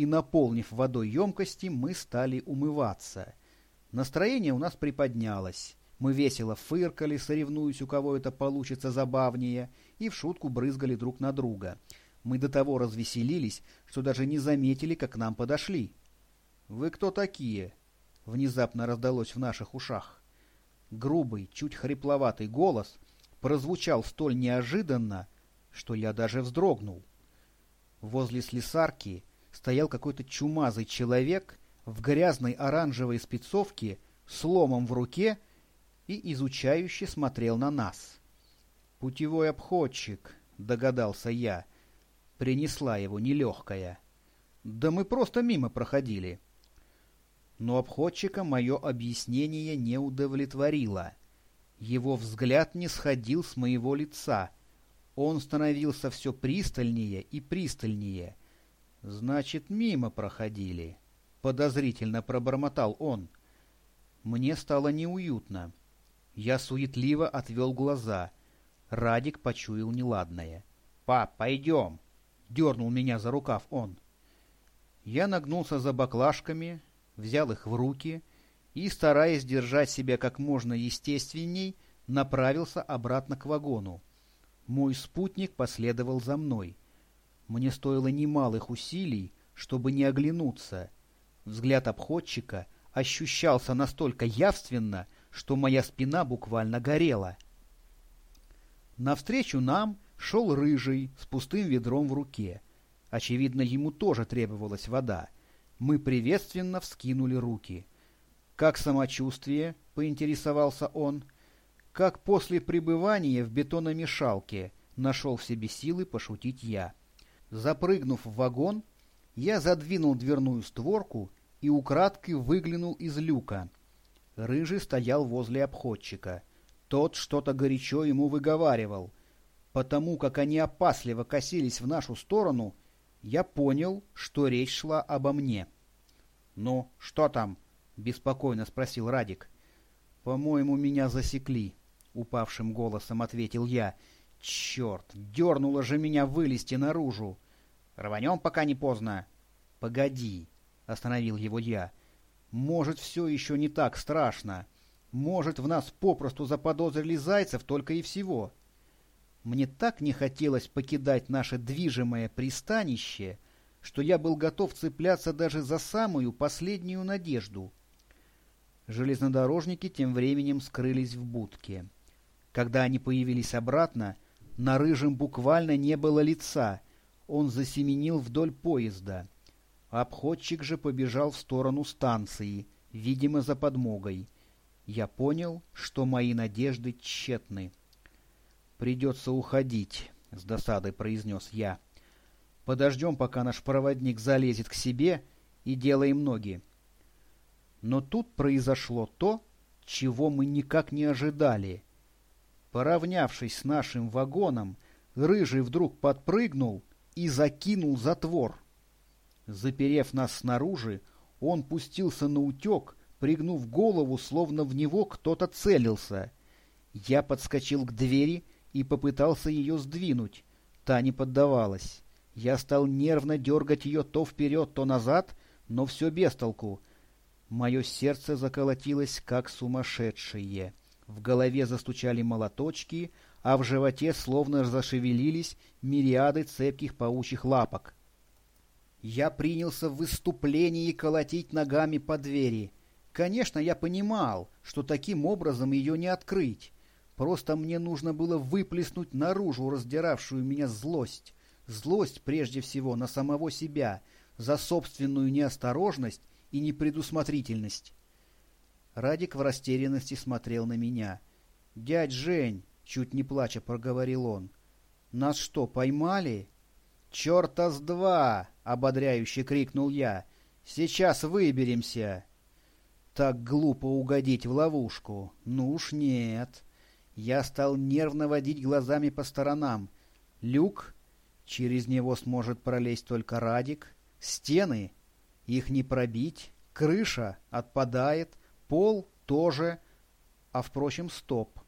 и, наполнив водой емкости, мы стали умываться. Настроение у нас приподнялось. Мы весело фыркали, соревнуясь, у кого это получится забавнее, и в шутку брызгали друг на друга. Мы до того развеселились, что даже не заметили, как к нам подошли. «Вы кто такие?» — внезапно раздалось в наших ушах. Грубый, чуть хрипловатый голос прозвучал столь неожиданно, что я даже вздрогнул. Возле слесарки стоял какой-то чумазый человек в грязной оранжевой спецовке с ломом в руке и изучающе смотрел на нас. «Путевой обходчик», — догадался я. Принесла его нелегкая. «Да мы просто мимо проходили». Но обходчика мое объяснение не удовлетворило. Его взгляд не сходил с моего лица. Он становился все пристальнее и пристальнее. «Значит, мимо проходили», — подозрительно пробормотал он. Мне стало неуютно. Я суетливо отвел глаза. Радик почуял неладное. «Пап, пойдем!» — дернул меня за рукав он. Я нагнулся за баклажками, взял их в руки и, стараясь держать себя как можно естественней, направился обратно к вагону. Мой спутник последовал за мной. Мне стоило немалых усилий, чтобы не оглянуться. Взгляд обходчика ощущался настолько явственно, что моя спина буквально горела. Навстречу нам шел рыжий с пустым ведром в руке. Очевидно, ему тоже требовалась вода — мы приветственно вскинули руки. «Как самочувствие?» — поинтересовался он. «Как после пребывания в бетономешалке?» — нашел в себе силы пошутить я. Запрыгнув в вагон, я задвинул дверную створку и украдкой выглянул из люка. Рыжий стоял возле обходчика. Тот что-то горячо ему выговаривал. Потому как они опасливо косились в нашу сторону — я понял, что речь шла обо мне. «Ну, что там?» — беспокойно спросил Радик. «По-моему, меня засекли», — упавшим голосом ответил я. «Черт, дернуло же меня вылезти наружу!» «Рванем, пока не поздно!» «Погоди!» — остановил его я. «Может, все еще не так страшно. Может, в нас попросту заподозрили зайцев только и всего. Мне так не хотелось покидать наше движимое пристанище, что я был готов цепляться даже за самую последнюю надежду. Железнодорожники тем временем скрылись в будке. Когда они появились обратно, на рыжем буквально не было лица, он засеменил вдоль поезда. Обходчик же побежал в сторону станции, видимо, за подмогой. Я понял, что мои надежды тщетны. «Придется уходить», — с досадой произнес я. «Подождем, пока наш проводник залезет к себе, и делаем ноги». Но тут произошло то, чего мы никак не ожидали. Поравнявшись с нашим вагоном, Рыжий вдруг подпрыгнул и закинул затвор. Заперев нас снаружи, он пустился на утек, пригнув голову, словно в него кто-то целился. Я подскочил к двери и попытался ее сдвинуть. Та не поддавалась. Я стал нервно дергать ее то вперед, то назад, но все без толку. Мое сердце заколотилось, как сумасшедшее. В голове застучали молоточки, а в животе словно зашевелились мириады цепких паучьих лапок. Я принялся в выступлении колотить ногами по двери. Конечно, я понимал, что таким образом ее не открыть. Просто мне нужно было выплеснуть наружу раздиравшую меня злость. Злость прежде всего на самого себя, за собственную неосторожность и непредусмотрительность. Радик в растерянности смотрел на меня. «Дядь Жень!» — чуть не плача проговорил он. «Нас что, поймали?» «Черта с два!» — ободряюще крикнул я. «Сейчас выберемся!» Так глупо угодить в ловушку. Ну уж нет. Я стал нервно водить глазами по сторонам. Люк, через него сможет пролезть только Радик. Стены, их не пробить. Крыша отпадает. Пол тоже. А впрочем, стоп.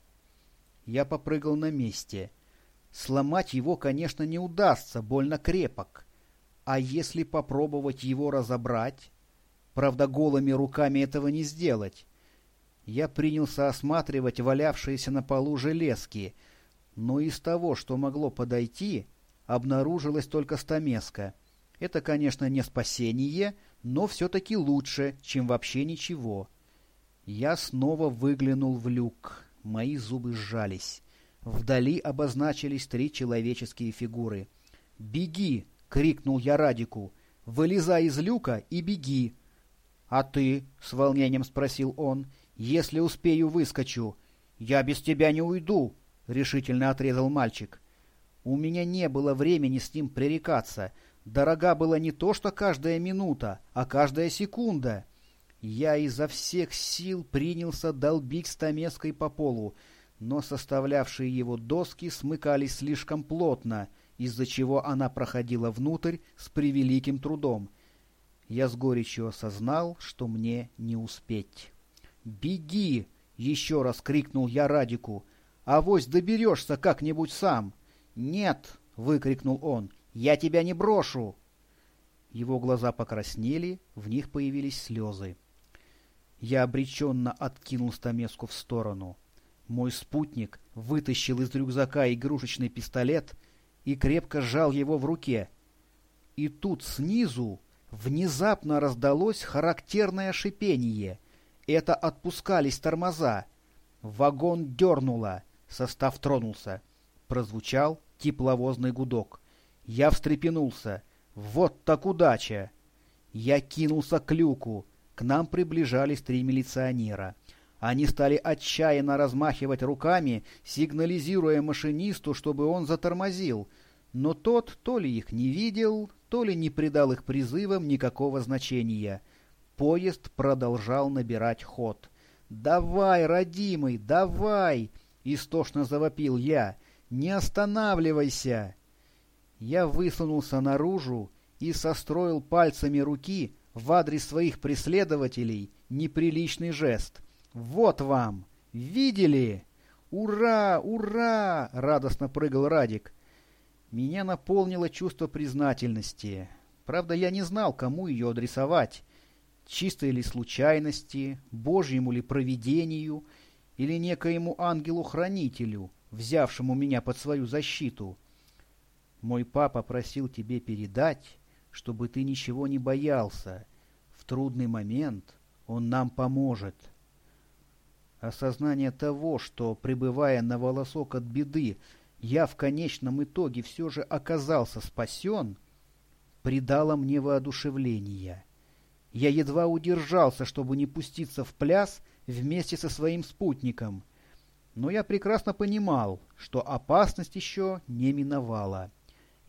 Я попрыгал на месте. Сломать его, конечно, не удастся, больно крепок. А если попробовать его разобрать? Правда, голыми руками этого не сделать. Я принялся осматривать валявшиеся на полу железки, но из того, что могло подойти, обнаружилась только стамеска. Это, конечно, не спасение, но все-таки лучше, чем вообще ничего. Я снова выглянул в люк. Мои зубы сжались. Вдали обозначились три человеческие фигуры. «Беги!» — крикнул я Радику. «Вылезай из люка и беги!» «А ты?» — с волнением спросил он. «Если успею, выскочу». «Я без тебя не уйду!» — решительно отрезал мальчик. У меня не было времени с ним пререкаться. Дорога была не то что каждая минута, а каждая секунда. Я изо всех сил принялся долбить стамеской по полу, но составлявшие его доски смыкались слишком плотно, из-за чего она проходила внутрь с превеликим трудом. Я с горечью осознал, что мне не успеть. «Беги!» — еще раз крикнул я Радику. «Авось доберешься как-нибудь сам!» «Нет!» — выкрикнул он. «Я тебя не брошу!» Его глаза покраснели, в них появились слезы. Я обреченно откинул стамеску в сторону. Мой спутник вытащил из рюкзака игрушечный пистолет и крепко сжал его в руке. И тут снизу внезапно раздалось характерное шипение. Это отпускались тормоза. Вагон дернуло, состав тронулся. Прозвучал тепловозный гудок. Я встрепенулся. Вот так удача! Я кинулся к люку. К нам приближались три милиционера. Они стали отчаянно размахивать руками, сигнализируя машинисту, чтобы он затормозил. Но тот то ли их не видел, то ли не придал их призывам никакого значения. Поезд продолжал набирать ход. «Давай, родимый, давай!» — истошно завопил я. «Не останавливайся!» Я высунулся наружу и состроил пальцами руки в адрес своих преследователей неприличный жест. «Вот вам! Видели? Ура! Ура!» — радостно прыгал Радик. Меня наполнило чувство признательности. Правда, я не знал, кому ее адресовать. Чистой ли случайности, божьему ли провидению или некоему ангелу-хранителю — взявшему меня под свою защиту. Мой папа просил тебе передать, чтобы ты ничего не боялся. В трудный момент он нам поможет. Осознание того, что, пребывая на волосок от беды, я в конечном итоге все же оказался спасен, придало мне воодушевление. Я едва удержался, чтобы не пуститься в пляс вместе со своим спутником — но я прекрасно понимал, что опасность еще не миновала.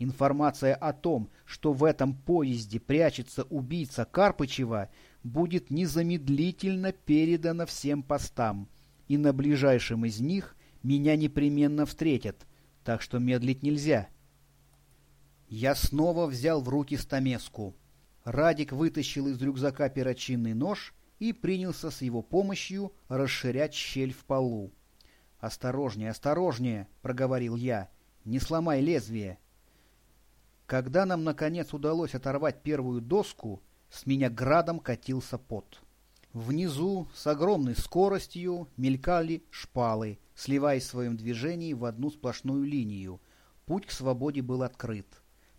Информация о том, что в этом поезде прячется убийца Карпычева, будет незамедлительно передана всем постам, и на ближайшем из них меня непременно встретят, так что медлить нельзя. Я снова взял в руки стамеску. Радик вытащил из рюкзака перочинный нож и принялся с его помощью расширять щель в полу. «Осторожнее, осторожнее!» — проговорил я. «Не сломай лезвие!» Когда нам, наконец, удалось оторвать первую доску, с меня градом катился пот. Внизу с огромной скоростью мелькали шпалы, сливаясь в своем движении в одну сплошную линию. Путь к свободе был открыт.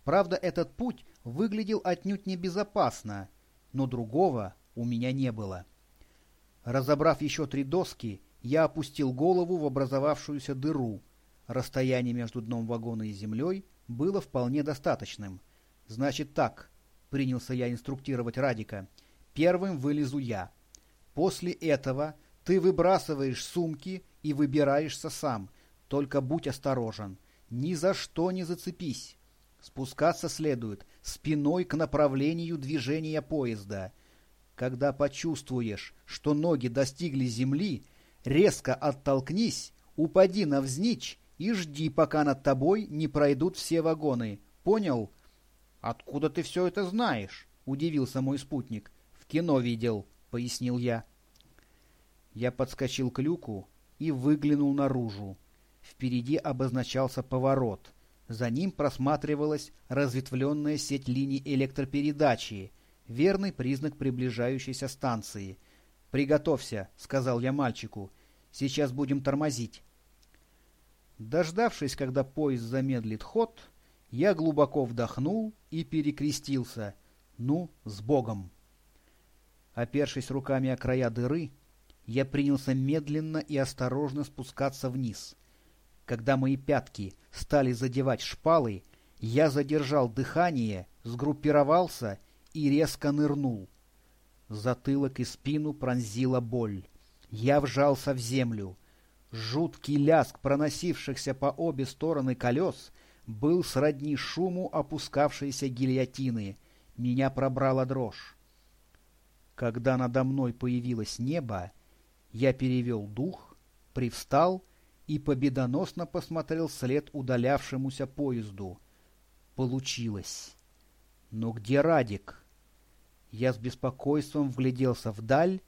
Правда, этот путь выглядел отнюдь небезопасно, но другого у меня не было. Разобрав еще три доски, я опустил голову в образовавшуюся дыру. Расстояние между дном вагона и землей было вполне достаточным. «Значит так», — принялся я инструктировать Радика, — «первым вылезу я. После этого ты выбрасываешь сумки и выбираешься сам. Только будь осторожен. Ни за что не зацепись. Спускаться следует спиной к направлению движения поезда. Когда почувствуешь, что ноги достигли земли, Резко оттолкнись, упади навзничь и жди, пока над тобой не пройдут все вагоны. Понял? — Откуда ты все это знаешь? — удивился мой спутник. — В кино видел, — пояснил я. Я подскочил к люку и выглянул наружу. Впереди обозначался поворот. За ним просматривалась разветвленная сеть линий электропередачи, верный признак приближающейся станции. «Приготовься», — сказал я мальчику, — «сейчас будем тормозить». Дождавшись, когда поезд замедлит ход, я глубоко вдохнул и перекрестился. Ну, с Богом! Опершись руками о края дыры, я принялся медленно и осторожно спускаться вниз. Когда мои пятки стали задевать шпалы, я задержал дыхание, сгруппировался и резко нырнул. Затылок и спину пронзила боль. Я вжался в землю. Жуткий ляск проносившихся по обе стороны колес был сродни шуму опускавшейся гильотины. Меня пробрала дрожь. Когда надо мной появилось небо, я перевел дух, привстал и победоносно посмотрел след удалявшемуся поезду. Получилось. Но где Радик? Я с беспокойством вгляделся вдаль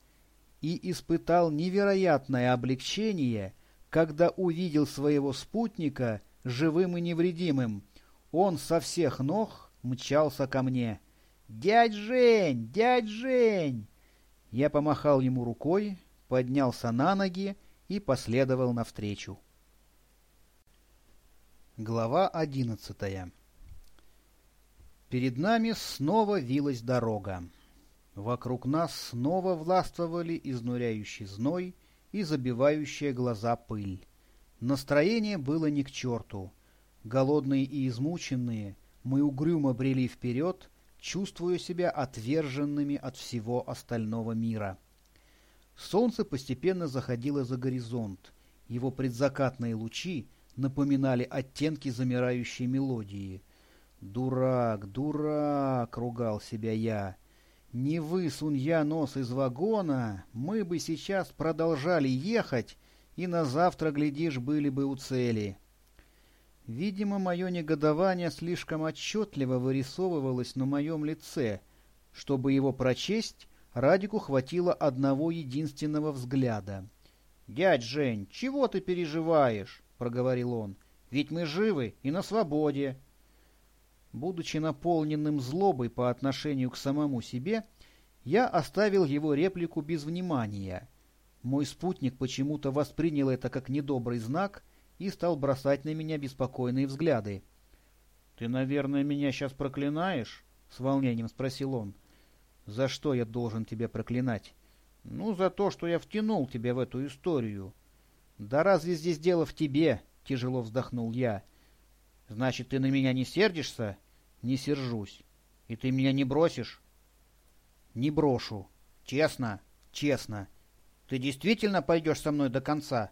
и испытал невероятное облегчение, когда увидел своего спутника живым и невредимым. Он со всех ног мчался ко мне. «Дядь Жень! Дядь Жень!» Я помахал ему рукой, поднялся на ноги и последовал навстречу. Глава одиннадцатая Перед нами снова вилась дорога. Вокруг нас снова властвовали изнуряющий зной и забивающая глаза пыль. Настроение было ни к черту. Голодные и измученные, мы угрюмо брели вперед, чувствуя себя отверженными от всего остального мира. Солнце постепенно заходило за горизонт. Его предзакатные лучи напоминали оттенки замирающей мелодии. «Дурак, дурак!» — ругал себя я. Не высунь я нос из вагона, мы бы сейчас продолжали ехать, и на завтра, глядишь, были бы у цели. Видимо, мое негодование слишком отчетливо вырисовывалось на моем лице. Чтобы его прочесть, Радику хватило одного единственного взгляда. — Дядь Жень, чего ты переживаешь? — проговорил он. — Ведь мы живы и на свободе. Будучи наполненным злобой по отношению к самому себе, я оставил его реплику без внимания. Мой спутник почему-то воспринял это как недобрый знак и стал бросать на меня беспокойные взгляды. — Ты, наверное, меня сейчас проклинаешь? — с волнением спросил он. — За что я должен тебя проклинать? — Ну, за то, что я втянул тебя в эту историю. — Да разве здесь дело в тебе? — тяжело вздохнул я. — Значит, ты на меня не сердишься? — не сержусь. И ты меня не бросишь? Не брошу. Честно? Честно. Ты действительно пойдешь со мной до конца?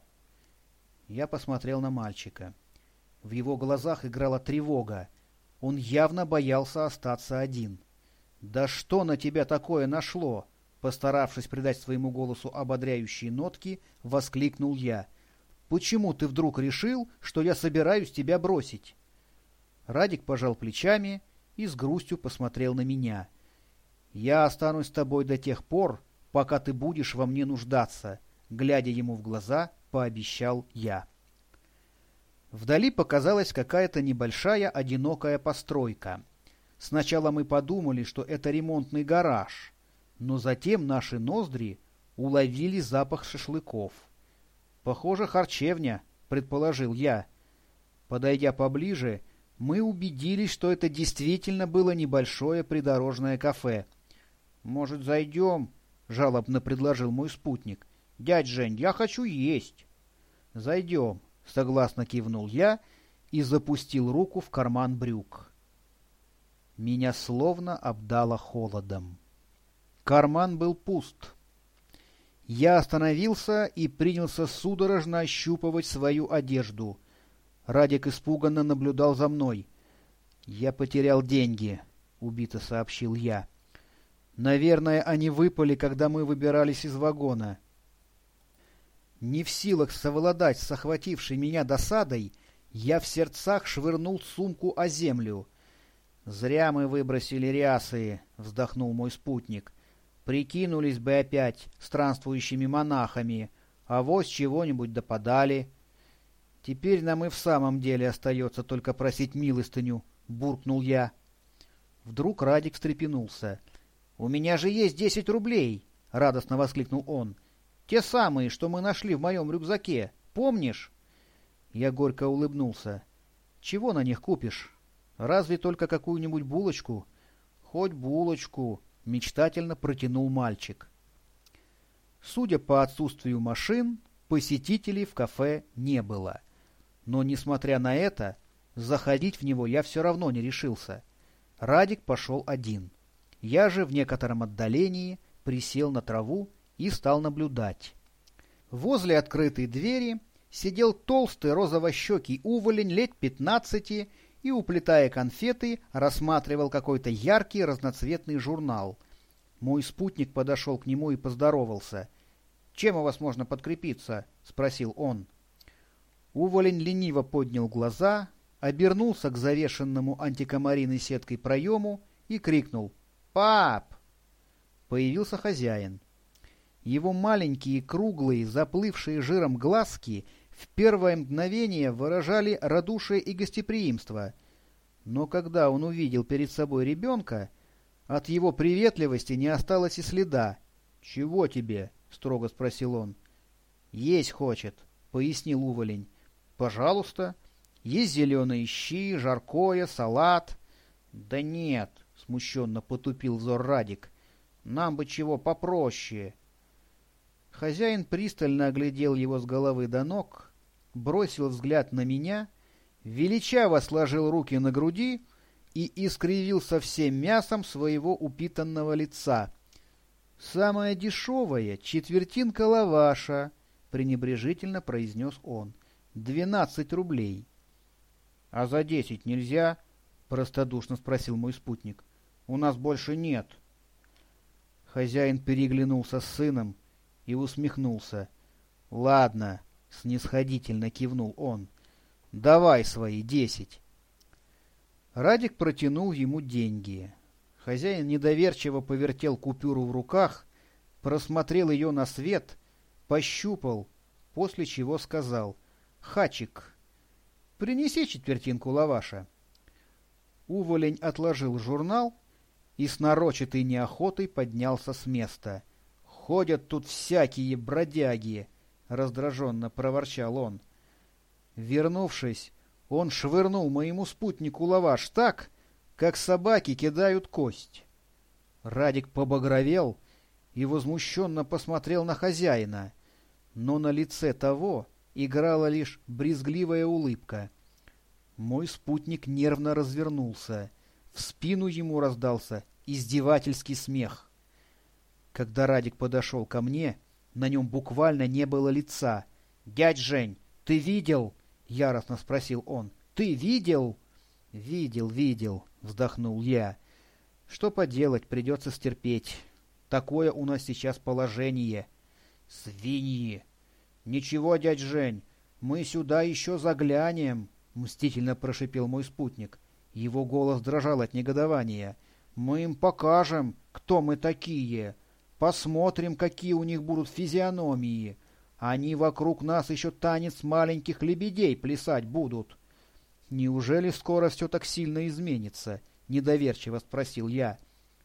Я посмотрел на мальчика. В его глазах играла тревога. Он явно боялся остаться один. «Да что на тебя такое нашло?» Постаравшись придать своему голосу ободряющие нотки, воскликнул я. «Почему ты вдруг решил, что я собираюсь тебя бросить?» Радик пожал плечами и с грустью посмотрел на меня. «Я останусь с тобой до тех пор, пока ты будешь во мне нуждаться», глядя ему в глаза, пообещал я. Вдали показалась какая-то небольшая одинокая постройка. Сначала мы подумали, что это ремонтный гараж, но затем наши ноздри уловили запах шашлыков. «Похоже, харчевня», — предположил я. Подойдя поближе, мы убедились, что это действительно было небольшое придорожное кафе. «Может, зайдем?» — жалобно предложил мой спутник. «Дядь Жень, я хочу есть». «Зайдем», — согласно кивнул я и запустил руку в карман брюк. Меня словно обдало холодом. Карман был пуст. Я остановился и принялся судорожно ощупывать свою одежду — Радик испуганно наблюдал за мной. «Я потерял деньги», — убито сообщил я. «Наверное, они выпали, когда мы выбирались из вагона». Не в силах совладать с охватившей меня досадой, я в сердцах швырнул сумку о землю. «Зря мы выбросили рясы», — вздохнул мой спутник. «Прикинулись бы опять странствующими монахами, а вось чего-нибудь допадали». Теперь нам и в самом деле остается только просить милостыню, — буркнул я. Вдруг Радик встрепенулся. — У меня же есть десять рублей! — радостно воскликнул он. — Те самые, что мы нашли в моем рюкзаке. Помнишь? Я горько улыбнулся. — Чего на них купишь? Разве только какую-нибудь булочку? — Хоть булочку, — мечтательно протянул мальчик. Судя по отсутствию машин, посетителей в кафе не было. Но, несмотря на это, заходить в него я все равно не решился. Радик пошел один. Я же в некотором отдалении присел на траву и стал наблюдать. Возле открытой двери сидел толстый розовощекий уволень лет пятнадцати и, уплетая конфеты, рассматривал какой-то яркий разноцветный журнал. Мой спутник подошел к нему и поздоровался. «Чем у вас можно подкрепиться?» — спросил он. Уволень лениво поднял глаза, обернулся к завешенному антикомариной сеткой проему и крикнул «Пап!». Появился хозяин. Его маленькие, круглые, заплывшие жиром глазки в первое мгновение выражали радушие и гостеприимство. Но когда он увидел перед собой ребенка, от его приветливости не осталось и следа. «Чего тебе?» — строго спросил он. «Есть хочет», — пояснил уволень. Пожалуйста. Есть зеленые щи, жаркое, салат. Да нет, смущенно потупил взор Радик. Нам бы чего попроще. Хозяин пристально оглядел его с головы до ног, бросил взгляд на меня, величаво сложил руки на груди и искривился всем мясом своего упитанного лица. «Самая дешевая — четвертинка лаваша», — пренебрежительно произнес он. Двенадцать рублей. — А за десять нельзя? — простодушно спросил мой спутник. — У нас больше нет. Хозяин переглянулся с сыном и усмехнулся. — Ладно, — снисходительно кивнул он. — Давай свои десять. Радик протянул ему деньги. Хозяин недоверчиво повертел купюру в руках, просмотрел ее на свет, пощупал, после чего сказал — Хачик, принеси четвертинку лаваша. Уволень отложил журнал и с нарочатой неохотой поднялся с места. «Ходят тут всякие бродяги!» — раздраженно проворчал он. Вернувшись, он швырнул моему спутнику лаваш так, как собаки кидают кость. Радик побагровел и возмущенно посмотрел на хозяина, но на лице того играла лишь брезгливая улыбка. Мой спутник нервно развернулся. В спину ему раздался издевательский смех. Когда Радик подошел ко мне, на нем буквально не было лица. «Дядь Жень, ты видел?» — яростно спросил он. «Ты видел?» «Видел, видел», — вздохнул я. «Что поделать, придется стерпеть. Такое у нас сейчас положение». «Свиньи!» «Ничего, дядь Жень, мы сюда еще заглянем», — мстительно прошипел мой спутник. Его голос дрожал от негодования. «Мы им покажем, кто мы такие. Посмотрим, какие у них будут физиономии. Они вокруг нас еще танец маленьких лебедей плясать будут». «Неужели скоро все так сильно изменится?» — недоверчиво спросил я.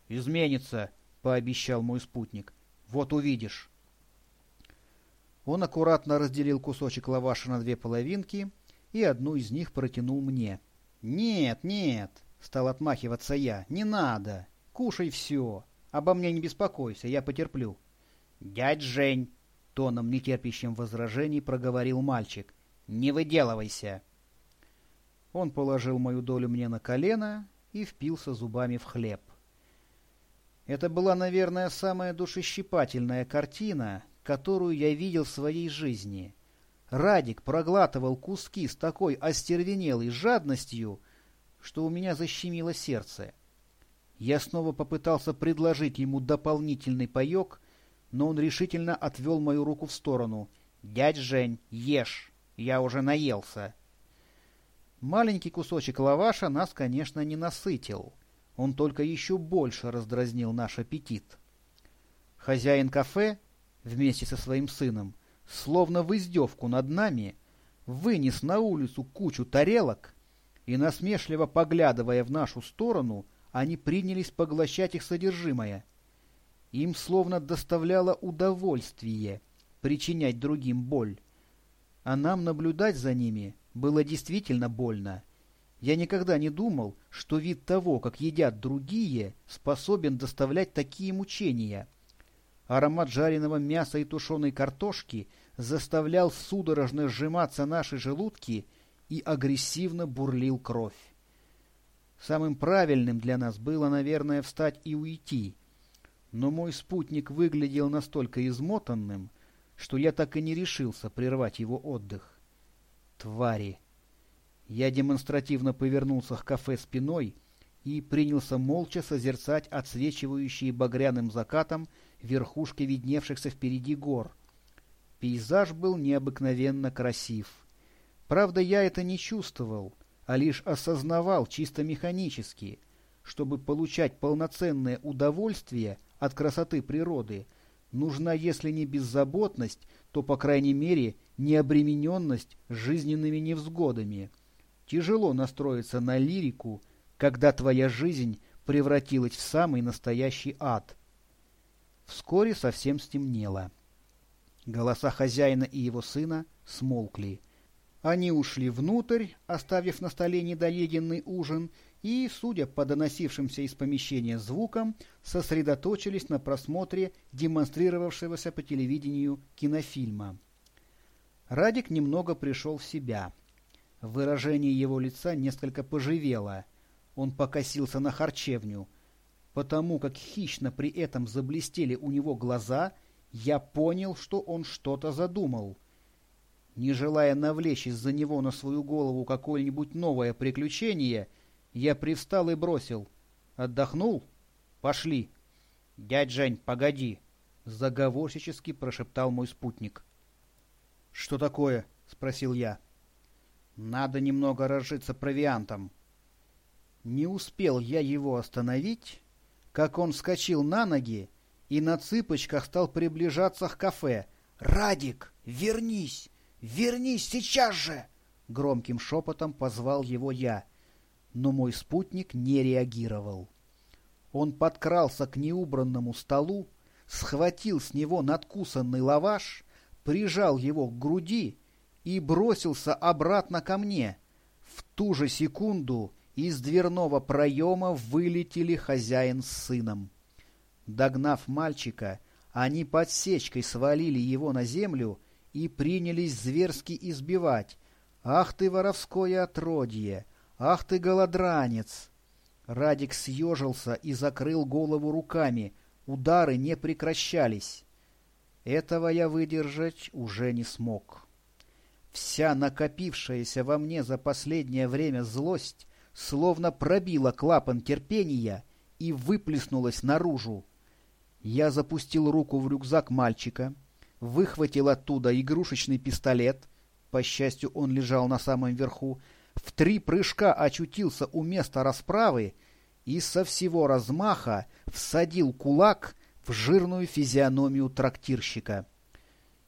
«Изменится», — пообещал мой спутник. «Вот увидишь». Он аккуратно разделил кусочек лаваша на две половинки и одну из них протянул мне. «Нет, нет!» — стал отмахиваться я. «Не надо! Кушай все! Обо мне не беспокойся, я потерплю!» «Дядь Жень!» — тоном нетерпящим возражений проговорил мальчик. «Не выделывайся!» Он положил мою долю мне на колено и впился зубами в хлеб. Это была, наверное, самая душещипательная картина, которую я видел в своей жизни. Радик проглатывал куски с такой остервенелой жадностью, что у меня защемило сердце. Я снова попытался предложить ему дополнительный паек, но он решительно отвел мою руку в сторону. «Дядь Жень, ешь! Я уже наелся!» Маленький кусочек лаваша нас, конечно, не насытил. Он только еще больше раздразнил наш аппетит. Хозяин кафе вместе со своим сыном, словно в издевку над нами, вынес на улицу кучу тарелок, и, насмешливо поглядывая в нашу сторону, они принялись поглощать их содержимое. Им словно доставляло удовольствие причинять другим боль. А нам наблюдать за ними было действительно больно. Я никогда не думал, что вид того, как едят другие, способен доставлять такие мучения. Аромат жареного мяса и тушеной картошки заставлял судорожно сжиматься наши желудки и агрессивно бурлил кровь. Самым правильным для нас было, наверное, встать и уйти. Но мой спутник выглядел настолько измотанным, что я так и не решился прервать его отдых. Твари! Я демонстративно повернулся к кафе спиной и принялся молча созерцать отсвечивающие багряным закатом верхушки видневшихся впереди гор. Пейзаж был необыкновенно красив. Правда, я это не чувствовал, а лишь осознавал чисто механически. Чтобы получать полноценное удовольствие от красоты природы, нужна, если не беззаботность, то, по крайней мере, необремененность жизненными невзгодами. Тяжело настроиться на лирику, когда твоя жизнь превратилась в самый настоящий ад. Вскоре совсем стемнело. Голоса хозяина и его сына смолкли. Они ушли внутрь, оставив на столе недоеденный ужин, и, судя по доносившимся из помещения звукам, сосредоточились на просмотре демонстрировавшегося по телевидению кинофильма. Радик немного пришел в себя. Выражение его лица несколько поживело. Он покосился на харчевню. Потому как хищно при этом заблестели у него глаза, я понял, что он что-то задумал. Не желая навлечь из-за него на свою голову какое-нибудь новое приключение, я привстал и бросил. «Отдохнул? Пошли!» «Дядь Жень, погоди!» — заговорщически прошептал мой спутник. «Что такое?» — спросил я. Надо немного разжиться провиантом. Не успел я его остановить, как он вскочил на ноги и на цыпочках стал приближаться к кафе. «Радик, вернись! Вернись сейчас же!» Громким шепотом позвал его я, но мой спутник не реагировал. Он подкрался к неубранному столу, схватил с него надкусанный лаваш, прижал его к груди и бросился обратно ко мне. В ту же секунду из дверного проема вылетели хозяин с сыном. Догнав мальчика, они подсечкой свалили его на землю и принялись зверски избивать. «Ах ты, воровское отродье! Ах ты, голодранец!» Радик съежился и закрыл голову руками. Удары не прекращались. Этого я выдержать уже не смог. Вся накопившаяся во мне за последнее время злость словно пробила клапан терпения и выплеснулась наружу. Я запустил руку в рюкзак мальчика, выхватил оттуда игрушечный пистолет, по счастью, он лежал на самом верху, в три прыжка очутился у места расправы и со всего размаха всадил кулак в жирную физиономию трактирщика.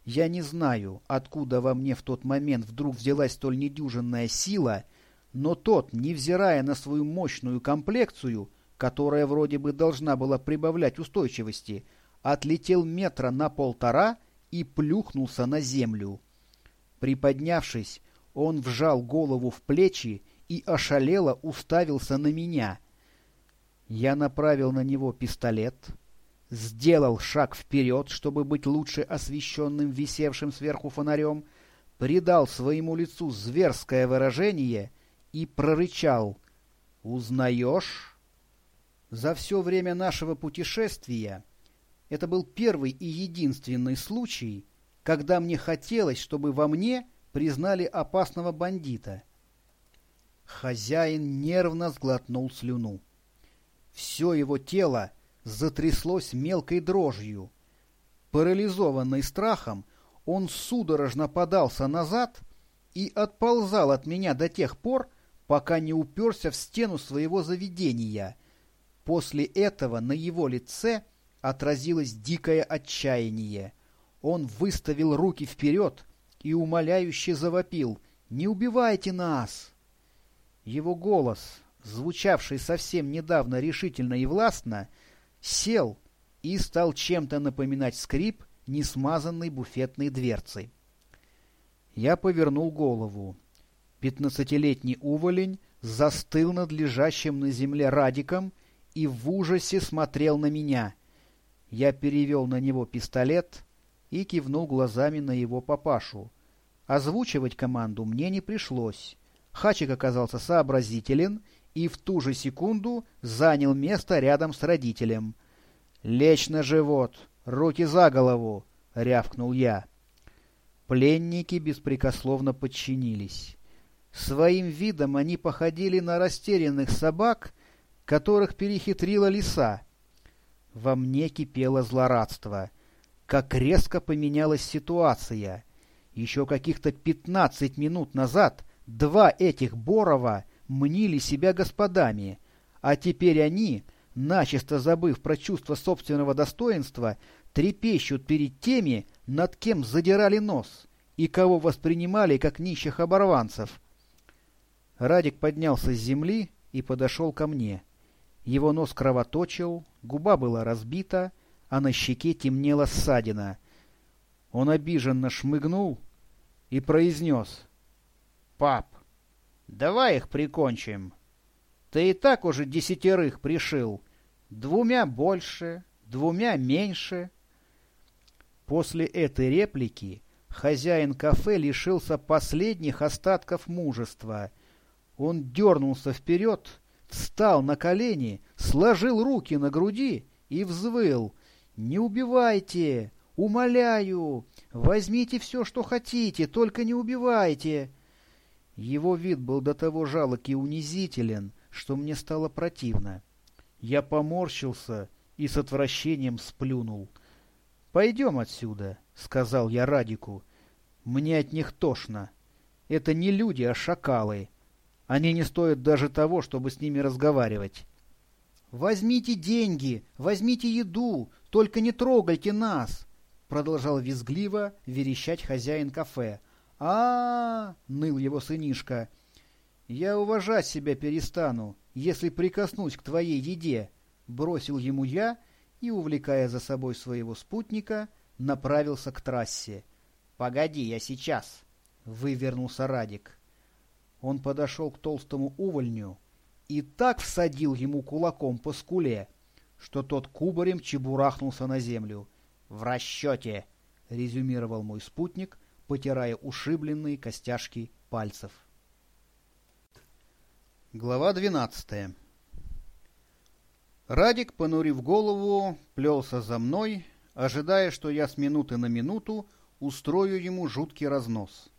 Я не знаю, откуда во мне в тот момент вдруг взялась столь недюжинная сила, но тот, невзирая на свою мощную комплекцию, которая вроде бы должна была прибавлять устойчивости, отлетел метра на полтора и плюхнулся на землю. Приподнявшись, он вжал голову в плечи и ошалело уставился на меня. Я направил на него пистолет — сделал шаг вперед, чтобы быть лучше освещенным висевшим сверху фонарем, придал своему лицу зверское выражение и прорычал «Узнаешь?» За все время нашего путешествия это был первый и единственный случай, когда мне хотелось, чтобы во мне признали опасного бандита. Хозяин нервно сглотнул слюну. Все его тело затряслось мелкой дрожью. Парализованный страхом, он судорожно подался назад и отползал от меня до тех пор, пока не уперся в стену своего заведения. После этого на его лице отразилось дикое отчаяние. Он выставил руки вперед и умоляюще завопил Не убивайте нас!» Его голос, звучавший совсем недавно решительно и властно, сел и стал чем-то напоминать скрип несмазанной буфетной дверцы. Я повернул голову. Пятнадцатилетний уволень застыл над лежащим на земле Радиком и в ужасе смотрел на меня. Я перевел на него пистолет и кивнул глазами на его папашу. Озвучивать команду мне не пришлось. Хачик оказался сообразителен и в ту же секунду занял место рядом с родителем. «Лечь на живот! Руки за голову!» — рявкнул я. Пленники беспрекословно подчинились. Своим видом они походили на растерянных собак, которых перехитрила лиса. Во мне кипело злорадство. Как резко поменялась ситуация. Еще каких-то пятнадцать минут назад два этих Борова мнили себя господами, а теперь они, начисто забыв про чувство собственного достоинства, трепещут перед теми, над кем задирали нос и кого воспринимали как нищих оборванцев. Радик поднялся с земли и подошел ко мне. Его нос кровоточил, губа была разбита, а на щеке темнела ссадина. Он обиженно шмыгнул и произнес. «Пап, давай их прикончим. Ты и так уже десятерых пришил. Двумя больше, двумя меньше». После этой реплики хозяин кафе лишился последних остатков мужества. Он дернулся вперед, встал на колени, сложил руки на груди и взвыл. «Не убивайте! Умоляю! Возьмите все, что хотите, только не убивайте!» Его вид был до того жалок и унизителен, что мне стало противно. Я поморщился и с отвращением сплюнул — «Пойдем отсюда», — сказал я Радику. «Мне от них тошно. Это не люди, а шакалы. Они не стоят даже того, чтобы с ними разговаривать». «Возьмите деньги, возьмите еду, только не трогайте нас!» Продолжал визгливо верещать хозяин кафе. а, -а, -а ныл его сынишка. «Я уважать себя перестану, если прикоснусь к твоей еде», — бросил ему я, — и, увлекая за собой своего спутника, направился к трассе. «Погоди, я сейчас!» — вывернулся Радик. Он подошел к толстому увольню и так всадил ему кулаком по скуле, что тот кубарем чебурахнулся на землю. «В расчете!» — резюмировал мой спутник, потирая ушибленные костяшки пальцев. Глава двенадцатая Радик, понурив голову, плелся за мной, ожидая, что я с минуты на минуту устрою ему жуткий разнос.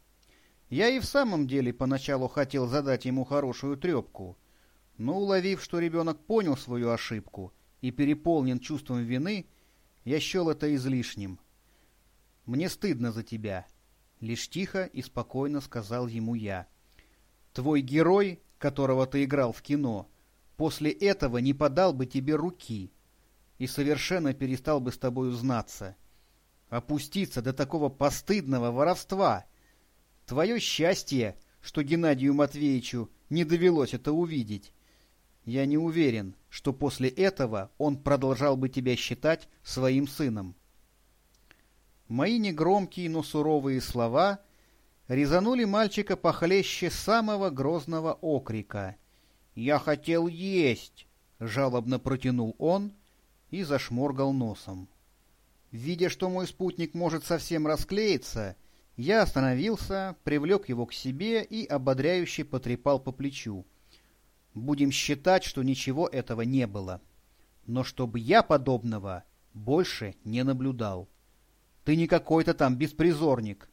Я и в самом деле поначалу хотел задать ему хорошую трепку, но, уловив, что ребенок понял свою ошибку и переполнен чувством вины, я счел это излишним. «Мне стыдно за тебя», — лишь тихо и спокойно сказал ему я. «Твой герой, которого ты играл в кино, — после этого не подал бы тебе руки и совершенно перестал бы с тобой узнаться. Опуститься до такого постыдного воровства. Твое счастье, что Геннадию Матвеевичу не довелось это увидеть. Я не уверен, что после этого он продолжал бы тебя считать своим сыном. Мои негромкие, но суровые слова резанули мальчика похлеще самого грозного окрика — «Я хотел есть!» — жалобно протянул он и зашморгал носом. Видя, что мой спутник может совсем расклеиться, я остановился, привлек его к себе и ободряюще потрепал по плечу. Будем считать, что ничего этого не было. Но чтобы я подобного больше не наблюдал. Ты не какой-то там беспризорник.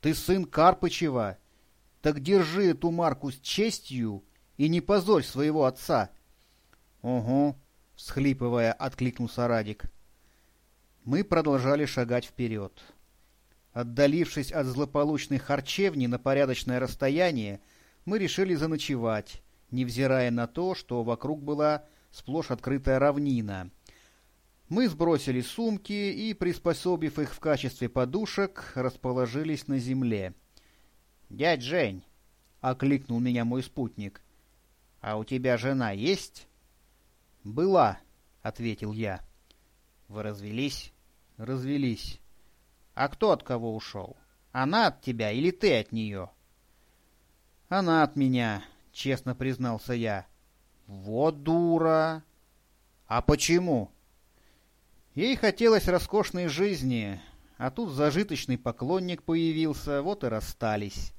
Ты сын Карпычева. Так держи эту марку с честью и не позорь своего отца. — Угу, — всхлипывая, откликнулся Радик. Мы продолжали шагать вперед. Отдалившись от злополучной харчевни на порядочное расстояние, мы решили заночевать, невзирая на то, что вокруг была сплошь открытая равнина. Мы сбросили сумки и, приспособив их в качестве подушек, расположились на земле. — Дядь Жень, окликнул меня мой спутник. «А у тебя жена есть?» «Была», — ответил я. «Вы развелись?» «Развелись». «А кто от кого ушел? Она от тебя или ты от нее?» «Она от меня», — честно признался я. «Вот дура!» «А почему?» Ей хотелось роскошной жизни, а тут зажиточный поклонник появился, вот и расстались.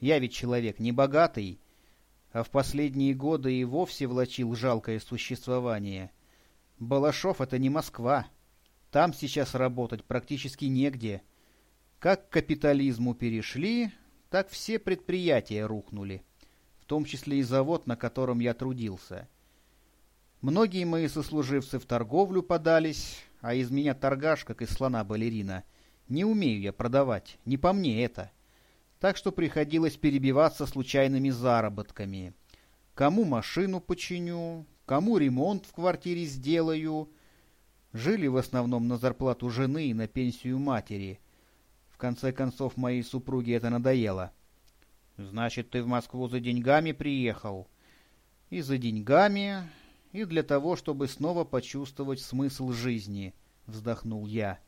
Я ведь человек не богатый, а в последние годы и вовсе влачил жалкое существование. Балашов — это не Москва. Там сейчас работать практически негде. Как к капитализму перешли, так все предприятия рухнули, в том числе и завод, на котором я трудился. Многие мои сослуживцы в торговлю подались, а из меня торгаш, как из слона балерина. Не умею я продавать, не по мне это так что приходилось перебиваться случайными заработками. Кому машину починю, кому ремонт в квартире сделаю. Жили в основном на зарплату жены и на пенсию матери. В конце концов, моей супруге это надоело. «Значит, ты в Москву за деньгами приехал?» «И за деньгами, и для того, чтобы снова почувствовать смысл жизни», — вздохнул я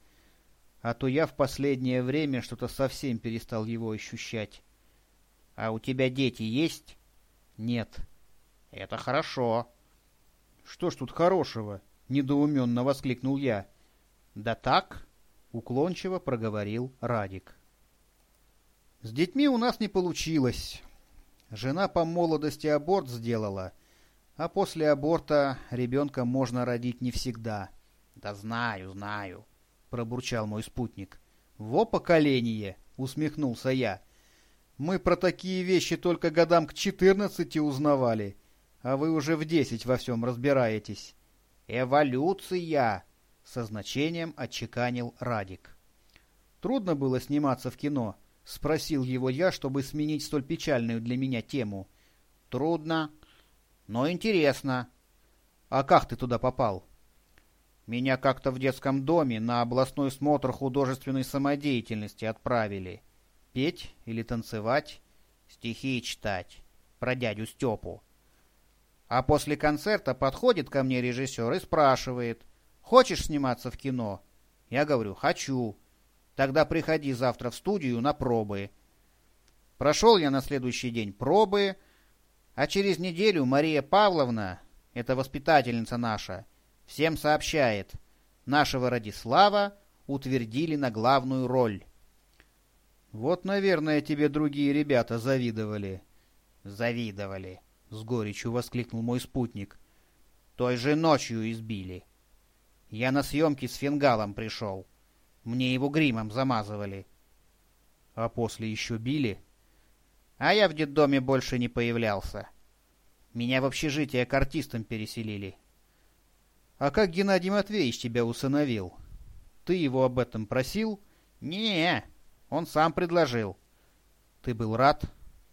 а то я в последнее время что-то совсем перестал его ощущать. — А у тебя дети есть? — Нет. — Это хорошо. — Что ж тут хорошего? — недоуменно воскликнул я. — Да так, — уклончиво проговорил Радик. С детьми у нас не получилось. Жена по молодости аборт сделала, а после аборта ребенка можно родить не всегда. — Да знаю, знаю. — пробурчал мой спутник. «Во поколение!» — усмехнулся я. «Мы про такие вещи только годам к четырнадцати узнавали, а вы уже в десять во всем разбираетесь». «Эволюция!» — со значением отчеканил Радик. «Трудно было сниматься в кино?» — спросил его я, чтобы сменить столь печальную для меня тему. «Трудно, но интересно». «А как ты туда попал?» Меня как-то в детском доме на областной смотр художественной самодеятельности отправили. Петь или танцевать, стихи читать. Про дядю Степу. А после концерта подходит ко мне режиссер и спрашивает, «Хочешь сниматься в кино?» Я говорю, «Хочу». Тогда приходи завтра в студию на пробы. Прошел я на следующий день пробы, а через неделю Мария Павловна, это воспитательница наша, всем сообщает, нашего Радислава утвердили на главную роль. Вот, наверное, тебе другие ребята завидовали. Завидовали, с горечью воскликнул мой спутник. Той же ночью избили. Я на съемки с фингалом пришел. Мне его гримом замазывали. А после еще били? А я в детдоме больше не появлялся. Меня в общежитие к артистам переселили. А как Геннадий Матвеевич тебя усыновил? Ты его об этом просил? Не, он сам предложил. Ты был рад?